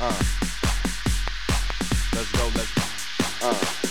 Uh. Let's go, let's go. Uh.